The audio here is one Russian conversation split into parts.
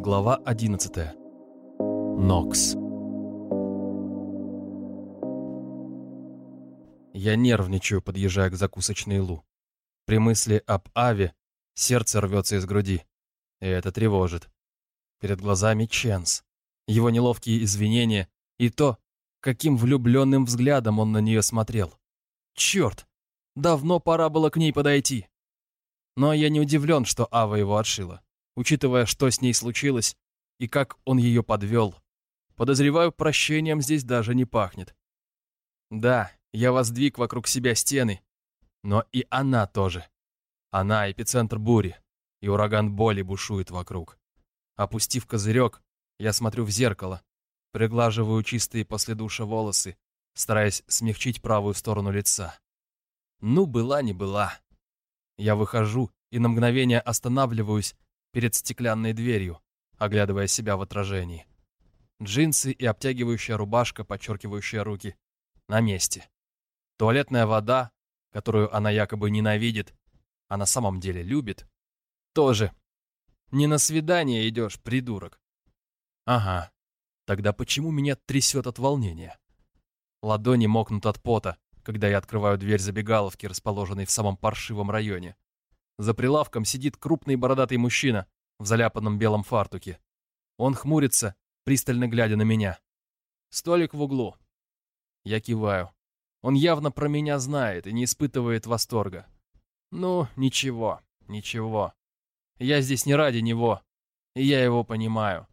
Глава 11. Нокс. Я нервничаю, подъезжая к закусочной Лу. При мысли об Аве сердце рвется из груди. И это тревожит. Перед глазами Ченс. Его неловкие извинения и то, каким влюбленным взглядом он на нее смотрел. Черт! Давно пора было к ней подойти. Но я не удивлен, что Ава его отшила. Учитывая, что с ней случилось и как он ее подвел, подозреваю, прощением здесь даже не пахнет. Да, я воздвиг вокруг себя стены, но и она тоже. Она эпицентр бури, и ураган боли бушует вокруг. Опустив козырек, я смотрю в зеркало, приглаживаю чистые после душа волосы, стараясь смягчить правую сторону лица. Ну, была не была. Я выхожу и на мгновение останавливаюсь перед стеклянной дверью, оглядывая себя в отражении. Джинсы и обтягивающая рубашка, подчеркивающая руки, на месте. Туалетная вода, которую она якобы ненавидит, а на самом деле любит, тоже. Не на свидание идешь, придурок. Ага. Тогда почему меня трясет от волнения? Ладони мокнут от пота, когда я открываю дверь забегаловки, расположенной в самом паршивом районе. За прилавком сидит крупный бородатый мужчина в заляпанном белом фартуке. Он хмурится, пристально глядя на меня. Столик в углу. Я киваю. Он явно про меня знает и не испытывает восторга. Ну, ничего, ничего. Я здесь не ради него, и я его понимаю.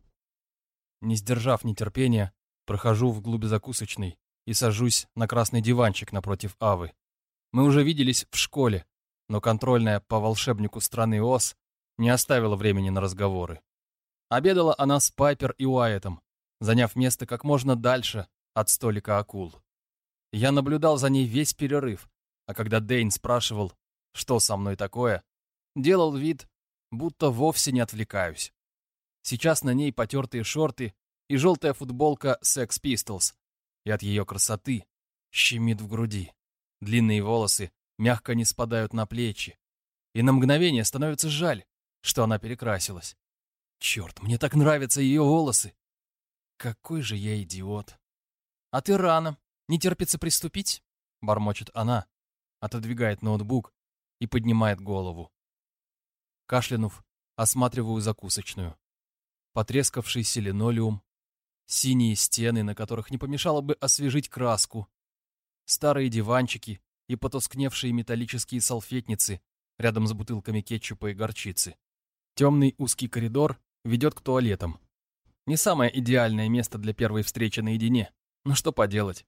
Не сдержав нетерпения, прохожу вглубь закусочной и сажусь на красный диванчик напротив Авы. Мы уже виделись в школе, но контрольная по волшебнику страны Оз не оставила времени на разговоры. Обедала она с Пайпер и Уайтом, заняв место как можно дальше от столика акул. Я наблюдал за ней весь перерыв, а когда Дейн спрашивал, что со мной такое, делал вид, будто вовсе не отвлекаюсь. Сейчас на ней потертые шорты и желтая футболка Sex Pistols, и от ее красоты щемит в груди. Длинные волосы мягко не спадают на плечи, и на мгновение становится жаль, что она перекрасилась. Черт, мне так нравятся ее волосы. Какой же я идиот. А ты рано. Не терпится приступить? Бормочет она, отодвигает ноутбук и поднимает голову. Кашлянув, осматриваю закусочную. Потрескавшийся линолеум, Синие стены, на которых не помешало бы освежить краску. Старые диванчики и потускневшие металлические салфетницы рядом с бутылками кетчупа и горчицы. Темный узкий коридор ведет к туалетам. Не самое идеальное место для первой встречи наедине, но что поделать.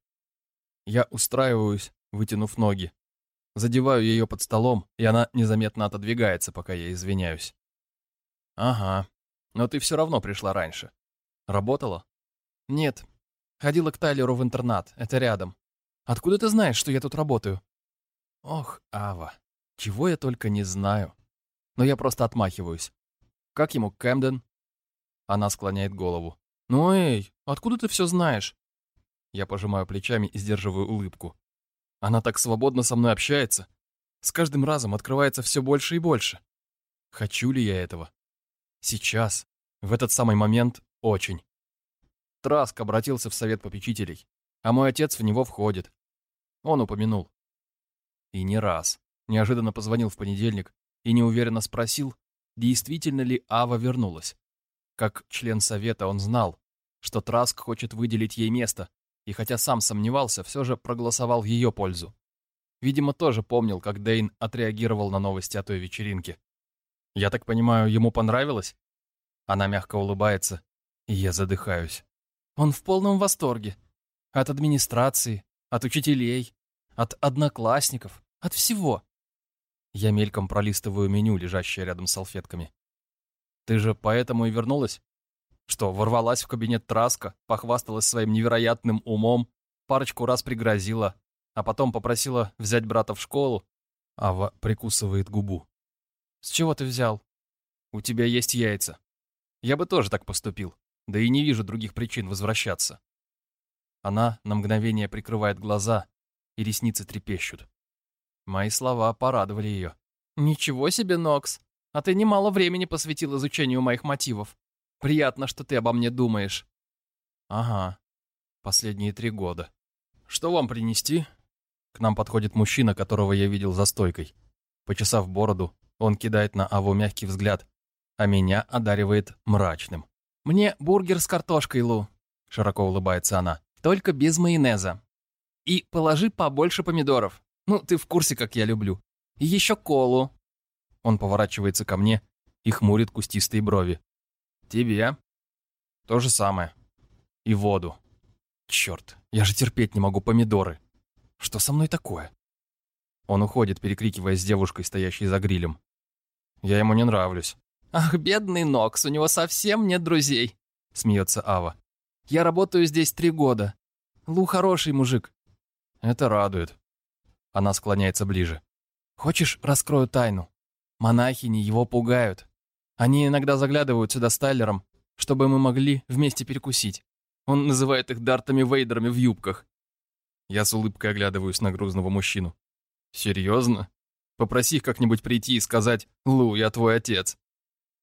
Я устраиваюсь, вытянув ноги. Задеваю ее под столом, и она незаметно отодвигается, пока я извиняюсь. «Ага, но ты все равно пришла раньше. Работала?» «Нет. Ходила к Тайлеру в интернат. Это рядом. Откуда ты знаешь, что я тут работаю?» «Ох, Ава, чего я только не знаю. Но я просто отмахиваюсь. Как ему Кэмден?» Она склоняет голову. «Ну эй, откуда ты все знаешь?» Я пожимаю плечами и сдерживаю улыбку. Она так свободно со мной общается. С каждым разом открывается все больше и больше. Хочу ли я этого? Сейчас, в этот самый момент, очень. Траск обратился в совет попечителей, а мой отец в него входит. Он упомянул. И не раз. Неожиданно позвонил в понедельник и неуверенно спросил, действительно ли Ава вернулась. Как член совета он знал, что Траск хочет выделить ей место, и хотя сам сомневался, все же проголосовал в ее пользу. Видимо, тоже помнил, как Дейн отреагировал на новости о той вечеринке. Я так понимаю, ему понравилось? Она мягко улыбается, и я задыхаюсь. Он в полном восторге. От администрации, от учителей, от одноклассников, от всего. Я мельком пролистываю меню, лежащее рядом с салфетками. Ты же поэтому и вернулась? Что, ворвалась в кабинет Траска, похвасталась своим невероятным умом, парочку раз пригрозила, а потом попросила взять брата в школу? Ава прикусывает губу. С чего ты взял? У тебя есть яйца. Я бы тоже так поступил. Да и не вижу других причин возвращаться. Она на мгновение прикрывает глаза, и ресницы трепещут. Мои слова порадовали ее. «Ничего себе, Нокс! А ты немало времени посвятил изучению моих мотивов. Приятно, что ты обо мне думаешь». «Ага. Последние три года. Что вам принести?» К нам подходит мужчина, которого я видел за стойкой. Почесав бороду, он кидает на Аву мягкий взгляд, а меня одаривает мрачным. «Мне бургер с картошкой, Лу», — широко улыбается она. «Только без майонеза. И положи побольше помидоров. Ну, ты в курсе, как я люблю. И еще колу». Он поворачивается ко мне и хмурит кустистые брови. «Тебе?» «То же самое. И воду. Черт, я же терпеть не могу помидоры. Что со мной такое?» Он уходит, перекрикиваясь с девушкой, стоящей за грилем. Я ему не нравлюсь. «Ах, бедный Нокс, у него совсем нет друзей», — смеется Ава. «Я работаю здесь три года. Лу хороший мужик». «Это радует». Она склоняется ближе. «Хочешь, раскрою тайну? Монахини его пугают. Они иногда заглядывают сюда с Тайлером, чтобы мы могли вместе перекусить. Он называет их дартами-вейдерами в юбках. Я с улыбкой оглядываюсь на грузного мужчину. «Серьезно? Попроси их как-нибудь прийти и сказать «Лу, я твой отец».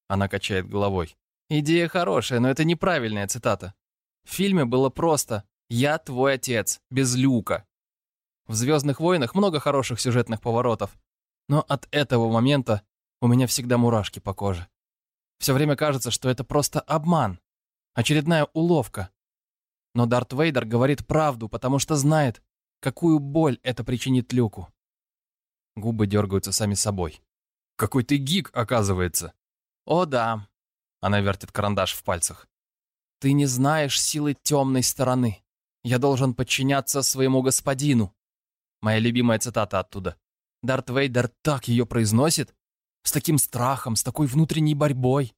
Она качает головой. Идея хорошая, но это неправильная цитата. В фильме было просто «Я твой отец», без люка. В «Звездных войнах» много хороших сюжетных поворотов, но от этого момента у меня всегда мурашки по коже. Все время кажется, что это просто обман, очередная уловка. Но Дарт Вейдер говорит правду, потому что знает, какую боль это причинит Люку. Губы дергаются сами собой. «Какой ты гик, оказывается!» «О да!» Она вертит карандаш в пальцах. «Ты не знаешь силы темной стороны. Я должен подчиняться своему господину». Моя любимая цитата оттуда. Дарт Вейдер так ее произносит, с таким страхом, с такой внутренней борьбой.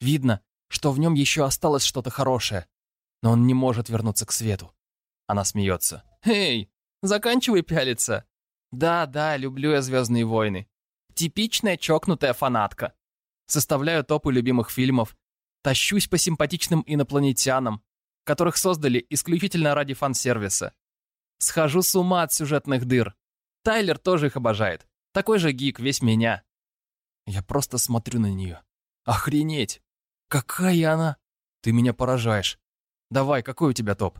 Видно, что в нем еще осталось что-то хорошее, но он не может вернуться к свету. Она смеется. «Эй, заканчивай пялиться. Да, да, люблю я «Звездные войны». Типичная чокнутая фанатка. Составляю топы любимых фильмов, тащусь по симпатичным инопланетянам, которых создали исключительно ради фан-сервиса. Схожу с ума от сюжетных дыр. Тайлер тоже их обожает. Такой же гик, весь меня. Я просто смотрю на нее. Охренеть! Какая она! Ты меня поражаешь. Давай, какой у тебя топ?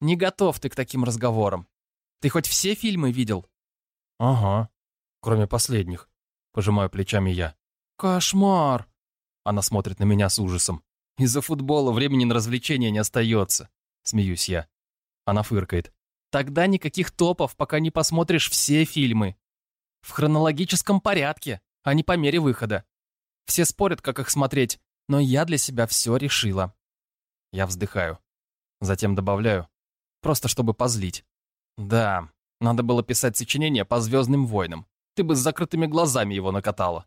Не готов ты к таким разговорам. Ты хоть все фильмы видел? «Ага, кроме последних», — пожимаю плечами я. «Кошмар!» Она смотрит на меня с ужасом. «Из-за футбола времени на развлечения не остается», — смеюсь я. Она фыркает. «Тогда никаких топов, пока не посмотришь все фильмы. В хронологическом порядке, а не по мере выхода. Все спорят, как их смотреть, но я для себя все решила». Я вздыхаю. Затем добавляю, просто чтобы позлить. «Да, надо было писать сочинение по «Звездным войнам». Ты бы с закрытыми глазами его накатала.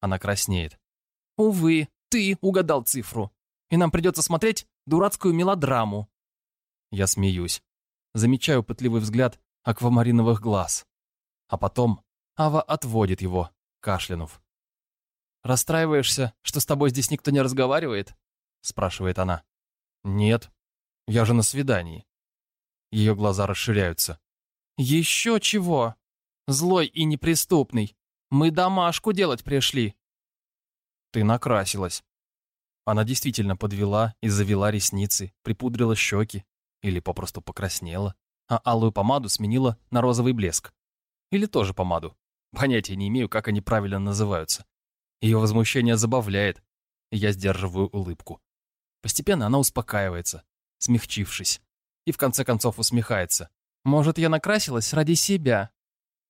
Она краснеет. Увы, ты угадал цифру. И нам придется смотреть дурацкую мелодраму. Я смеюсь. Замечаю пытливый взгляд аквамариновых глаз. А потом Ава отводит его, кашлянув. «Расстраиваешься, что с тобой здесь никто не разговаривает?» спрашивает она. «Нет, я же на свидании». Ее глаза расширяются. «Еще чего? Злой и неприступный. Мы домашку делать пришли». «Ты накрасилась». Она действительно подвела и завела ресницы, припудрила щеки или попросту покраснела, а алую помаду сменила на розовый блеск. Или тоже помаду. Понятия не имею, как они правильно называются. Ее возмущение забавляет, и я сдерживаю улыбку. Постепенно она успокаивается, смягчившись, и в конце концов усмехается. Может, я накрасилась ради себя.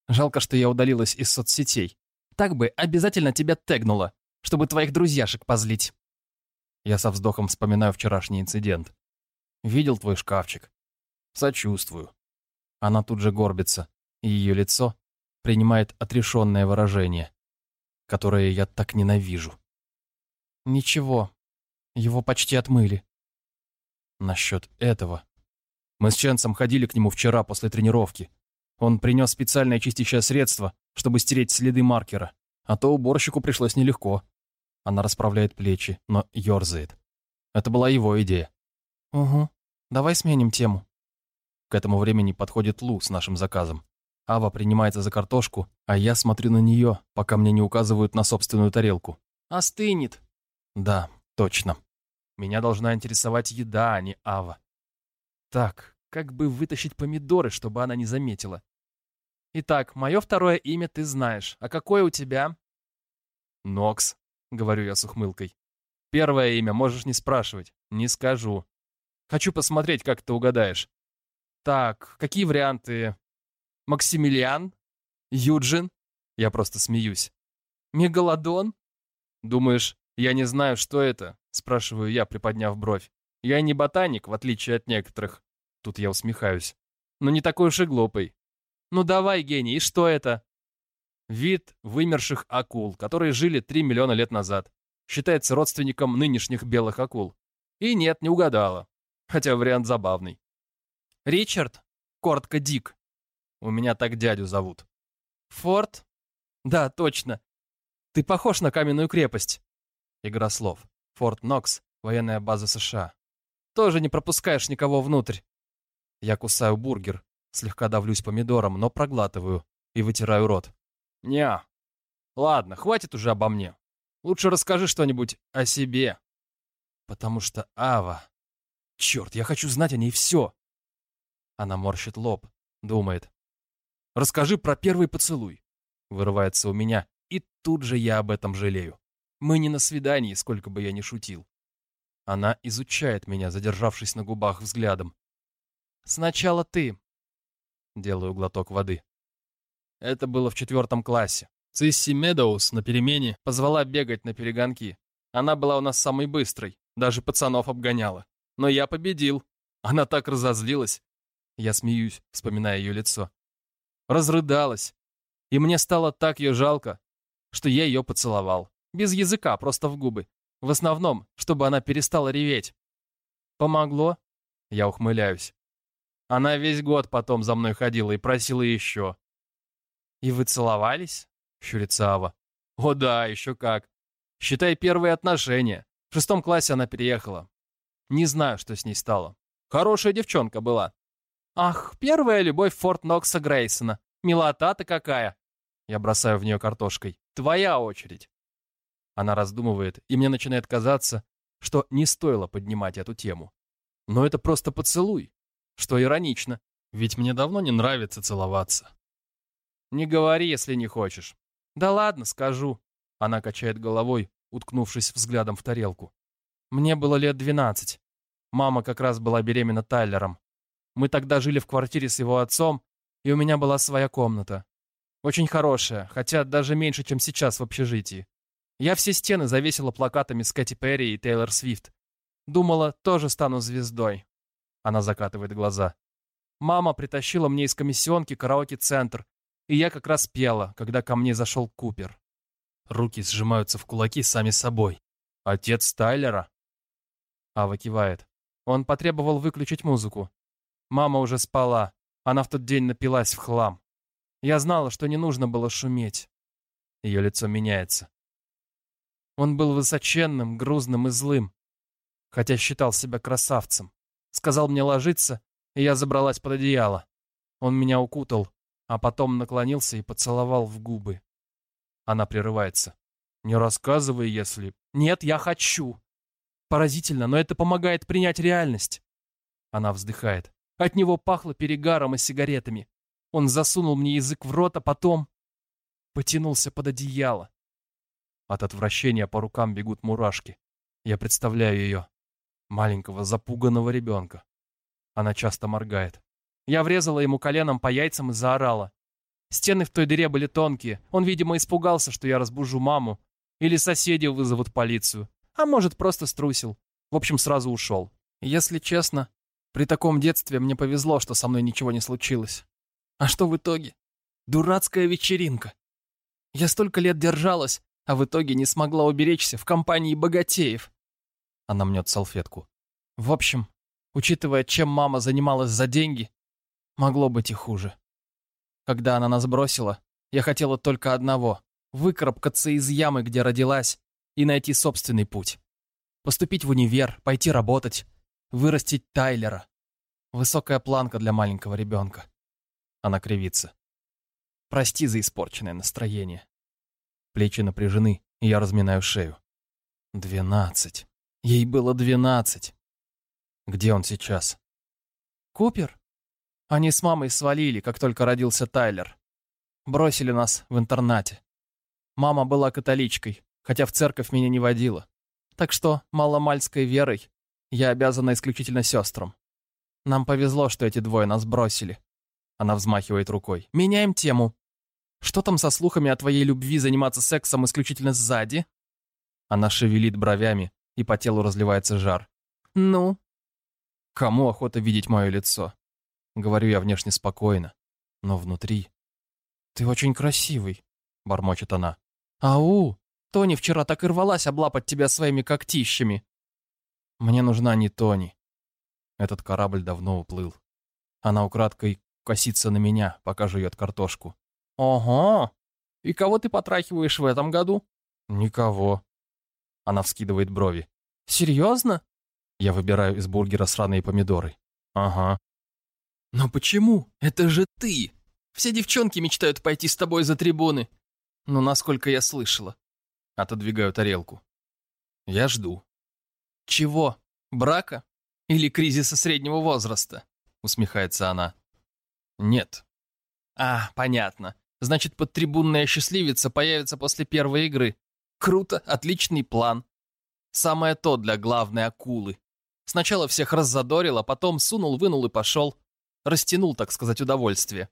Жалко, что я удалилась из соцсетей. Так бы обязательно тебя тегнула, чтобы твоих друзьяшек позлить. Я со вздохом вспоминаю вчерашний инцидент. Видел твой шкафчик. Сочувствую. Она тут же горбится, и ее лицо принимает отрешенное выражение, которое я так ненавижу. Ничего, его почти отмыли. Насчет этого мы с Ченсом ходили к нему вчера после тренировки. Он принес специальное чистящее средство, чтобы стереть следы маркера. А то уборщику пришлось нелегко. Она расправляет плечи, но ерзает. Это была его идея. «Угу. Давай сменим тему». К этому времени подходит Лу с нашим заказом. Ава принимается за картошку, а я смотрю на нее, пока мне не указывают на собственную тарелку. «Остынет». «Да, точно». Меня должна интересовать еда, а не Ава. Так, как бы вытащить помидоры, чтобы она не заметила? Итак, мое второе имя ты знаешь. А какое у тебя? Нокс, говорю я с ухмылкой. Первое имя можешь не спрашивать. Не скажу. Хочу посмотреть, как ты угадаешь. Так, какие варианты? Максимилиан? Юджин? Я просто смеюсь. Мегалодон? Думаешь, я не знаю, что это? Спрашиваю я, приподняв бровь. Я не ботаник, в отличие от некоторых. Тут я усмехаюсь. Но не такой уж и глупый. Ну давай, гений, и что это? Вид вымерших акул, которые жили 3 миллиона лет назад. Считается родственником нынешних белых акул. И нет, не угадала. Хотя вариант забавный. Ричард? Коротко Дик. У меня так дядю зовут. Форд? Да, точно. Ты похож на каменную крепость. Игра слов. Форт Нокс, военная база США. Тоже не пропускаешь никого внутрь. Я кусаю бургер, слегка давлюсь помидором, но проглатываю и вытираю рот. Неа. Ладно, хватит уже обо мне. Лучше расскажи что-нибудь о себе. Потому что Ава... Черт, я хочу знать о ней все. Она морщит лоб, думает. Расскажи про первый поцелуй. Вырывается у меня, и тут же я об этом жалею. Мы не на свидании, сколько бы я ни шутил. Она изучает меня, задержавшись на губах взглядом. «Сначала ты». Делаю глоток воды. Это было в четвертом классе. Цисси Медоуз на перемене позвала бегать на перегонки. Она была у нас самой быстрой, даже пацанов обгоняла. Но я победил. Она так разозлилась. Я смеюсь, вспоминая ее лицо. Разрыдалась. И мне стало так ее жалко, что я ее поцеловал. Без языка, просто в губы. В основном, чтобы она перестала реветь. Помогло? Я ухмыляюсь. Она весь год потом за мной ходила и просила еще. «И вы целовались?» — щурится Ава. «О да, еще как. Считай первые отношения. В шестом классе она переехала. Не знаю, что с ней стало. Хорошая девчонка была. Ах, первая любовь Форт Нокса Грейсона. Милота-то какая!» Я бросаю в нее картошкой. «Твоя очередь!» Она раздумывает, и мне начинает казаться, что не стоило поднимать эту тему. Но это просто поцелуй, что иронично, ведь мне давно не нравится целоваться. Не говори, если не хочешь. Да ладно, скажу. Она качает головой, уткнувшись взглядом в тарелку. Мне было лет двенадцать. Мама как раз была беременна Тайлером. Мы тогда жили в квартире с его отцом, и у меня была своя комната. Очень хорошая, хотя даже меньше, чем сейчас в общежитии. Я все стены завесила плакатами с Кэти Перри и Тейлор Свифт. Думала, тоже стану звездой. Она закатывает глаза. Мама притащила мне из комиссионки караоке-центр, и я как раз пела, когда ко мне зашел Купер. Руки сжимаются в кулаки сами собой. Отец Тайлера? Ава кивает. Он потребовал выключить музыку. Мама уже спала. Она в тот день напилась в хлам. Я знала, что не нужно было шуметь. Ее лицо меняется. Он был высоченным, грузным и злым, хотя считал себя красавцем. Сказал мне ложиться, и я забралась под одеяло. Он меня укутал, а потом наклонился и поцеловал в губы. Она прерывается. «Не рассказывай, если...» «Нет, я хочу!» Поразительно, но это помогает принять реальность. Она вздыхает. От него пахло перегаром и сигаретами. Он засунул мне язык в рот, а потом... Потянулся под одеяло. От отвращения по рукам бегут мурашки. Я представляю ее. Маленького запуганного ребенка. Она часто моргает. Я врезала ему коленом по яйцам и заорала. Стены в той дыре были тонкие. Он, видимо, испугался, что я разбужу маму. Или соседи вызовут полицию. А может, просто струсил. В общем, сразу ушел. Если честно, при таком детстве мне повезло, что со мной ничего не случилось. А что в итоге? Дурацкая вечеринка. Я столько лет держалась, а в итоге не смогла уберечься в компании богатеев. Она мнет салфетку. В общем, учитывая, чем мама занималась за деньги, могло быть и хуже. Когда она нас бросила, я хотела только одного — выкарабкаться из ямы, где родилась, и найти собственный путь. Поступить в универ, пойти работать, вырастить Тайлера. Высокая планка для маленького ребенка. Она кривится. Прости за испорченное настроение. Плечи напряжены, и я разминаю шею. Двенадцать. Ей было двенадцать. Где он сейчас? Купер? Они с мамой свалили, как только родился Тайлер. Бросили нас в интернате. Мама была католичкой, хотя в церковь меня не водила. Так что маломальской верой я обязана исключительно сестрам. Нам повезло, что эти двое нас бросили. Она взмахивает рукой. Меняем тему. Что там со слухами о твоей любви заниматься сексом исключительно сзади? Она шевелит бровями, и по телу разливается жар. Ну? Кому охота видеть мое лицо? Говорю я внешне спокойно, но внутри. «Ты очень красивый», — бормочет она. «Ау! Тони вчера так и рвалась облапать тебя своими когтищами». «Мне нужна не Тони». Этот корабль давно уплыл. Она украдкой косится на меня, пока жует картошку. «Ого! И кого ты потрахиваешь в этом году?» «Никого». Она вскидывает брови. «Серьезно?» Я выбираю из бургера сраные помидоры. «Ага». «Но почему? Это же ты! Все девчонки мечтают пойти с тобой за трибуны. Ну, насколько я слышала». Отодвигаю тарелку. Я жду. «Чего? Брака? Или кризиса среднего возраста?» Усмехается она. «Нет». «А, понятно. Значит, подтрибунная счастливица появится после первой игры. Круто, отличный план. Самое то для главной акулы. Сначала всех раззадорил, а потом сунул, вынул и пошел. Растянул, так сказать, удовольствие.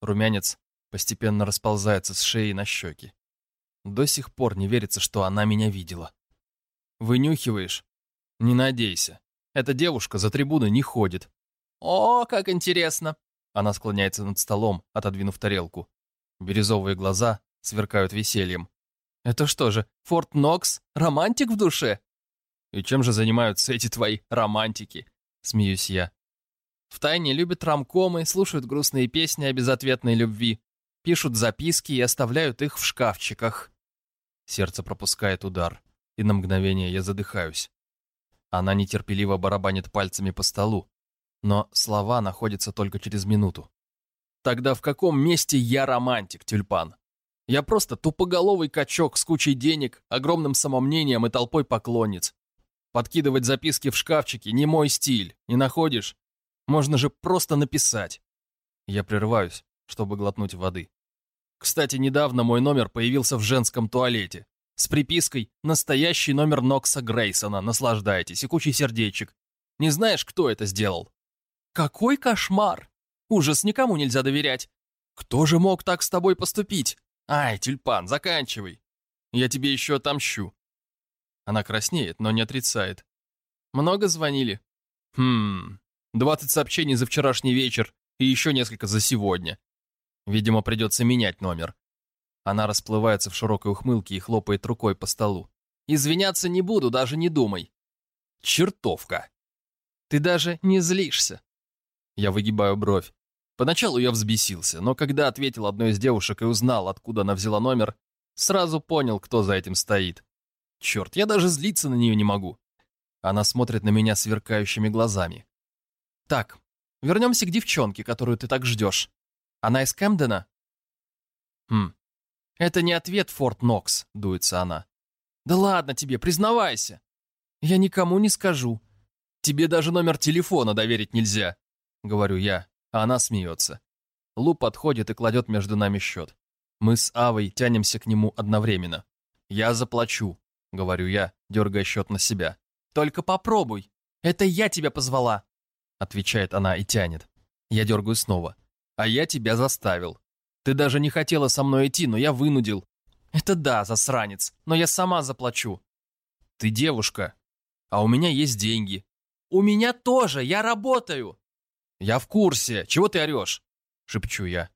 Румянец постепенно расползается с шеи на щеки. До сих пор не верится, что она меня видела. Вынюхиваешь? Не надейся. Эта девушка за трибуны не ходит. О, как интересно. Она склоняется над столом, отодвинув тарелку. Бирюзовые глаза сверкают весельем. Это что же, Форт Нокс? Романтик в душе? И чем же занимаются эти твои романтики? Смеюсь я. Втайне любят рамкомы, слушают грустные песни о безответной любви, пишут записки и оставляют их в шкафчиках. Сердце пропускает удар, и на мгновение я задыхаюсь. Она нетерпеливо барабанит пальцами по столу, но слова находятся только через минуту. Тогда в каком месте я романтик, тюльпан? Я просто тупоголовый качок с кучей денег, огромным самомнением и толпой поклонниц. Подкидывать записки в шкафчики не мой стиль, не находишь? Можно же просто написать. Я прерываюсь, чтобы глотнуть воды. Кстати, недавно мой номер появился в женском туалете. С припиской «Настоящий номер Нокса Грейсона. Наслаждайтесь» и кучей сердечек. Не знаешь, кто это сделал? Какой кошмар! Ужас, никому нельзя доверять. Кто же мог так с тобой поступить? Ай, тюльпан, заканчивай. Я тебе еще отомщу. Она краснеет, но не отрицает. Много звонили? Хм, двадцать сообщений за вчерашний вечер и еще несколько за сегодня. Видимо, придется менять номер. Она расплывается в широкой ухмылке и хлопает рукой по столу. Извиняться не буду, даже не думай. Чертовка. Ты даже не злишься. Я выгибаю бровь. Поначалу я взбесился, но когда ответил одной из девушек и узнал, откуда она взяла номер, сразу понял, кто за этим стоит. Черт, я даже злиться на нее не могу. Она смотрит на меня сверкающими глазами. Так, вернемся к девчонке, которую ты так ждешь. Она из Кэмдена? Хм. Это не ответ, Форт Нокс, дуется она. Да ладно тебе, признавайся. Я никому не скажу. Тебе даже номер телефона доверить нельзя. — говорю я, а она смеется. Лу подходит и кладет между нами счет. Мы с Авой тянемся к нему одновременно. «Я заплачу», — говорю я, дергая счет на себя. «Только попробуй. Это я тебя позвала», — отвечает она и тянет. Я дергаю снова. «А я тебя заставил. Ты даже не хотела со мной идти, но я вынудил». «Это да, засранец, но я сама заплачу». «Ты девушка, а у меня есть деньги». «У меня тоже, я работаю», «Я в курсе. Чего ты орешь?» — шепчу я.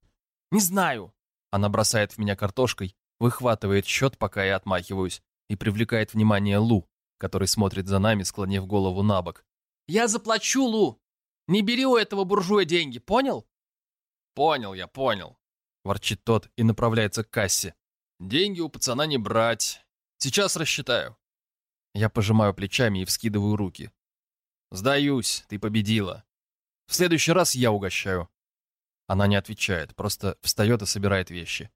«Не знаю». Она бросает в меня картошкой, выхватывает счет, пока я отмахиваюсь, и привлекает внимание Лу, который смотрит за нами, склонив голову на бок. «Я заплачу, Лу! Не бери у этого буржуя деньги, понял?» «Понял я, понял», — ворчит тот и направляется к кассе. «Деньги у пацана не брать. Сейчас рассчитаю». Я пожимаю плечами и вскидываю руки. «Сдаюсь, ты победила. В следующий раз я угощаю». Она не отвечает, просто встает и собирает вещи.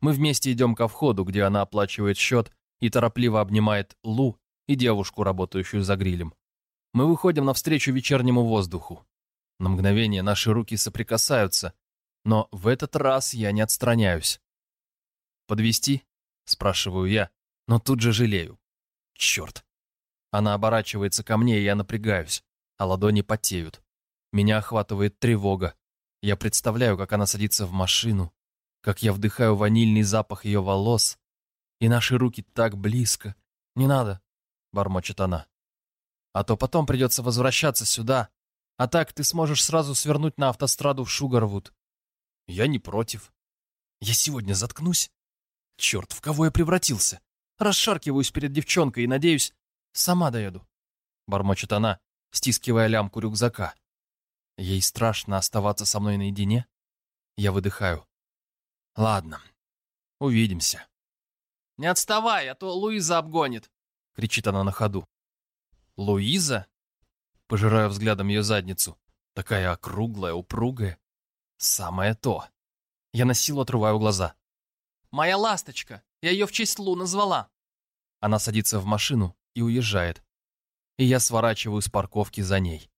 Мы вместе идем ко входу, где она оплачивает счет и торопливо обнимает Лу, и девушку, работающую за грилем. Мы выходим навстречу вечернему воздуху. На мгновение наши руки соприкасаются, но в этот раз я не отстраняюсь. Подвести? спрашиваю я, но тут же жалею. Черт. Она оборачивается ко мне, и я напрягаюсь, а ладони потеют. Меня охватывает тревога. Я представляю, как она садится в машину, как я вдыхаю ванильный запах ее волос, и наши руки так близко. «Не надо», — бормочет она. «А то потом придется возвращаться сюда, а так ты сможешь сразу свернуть на автостраду в Шугарвуд». «Я не против». «Я сегодня заткнусь?» «Черт, в кого я превратился?» Расшаркиваюсь перед девчонкой и, надеюсь, сама доеду. Бормочет она, стискивая лямку рюкзака. Ей страшно оставаться со мной наедине. Я выдыхаю. Ладно, увидимся. «Не отставай, а то Луиза обгонит!» — кричит она на ходу. «Луиза?» Пожираю взглядом ее задницу. Такая округлая, упругая. Самое то. Я на силу отрываю глаза. «Моя ласточка! Я ее в честь Лу назвала!» Она садится в машину и уезжает. И я сворачиваю с парковки за ней.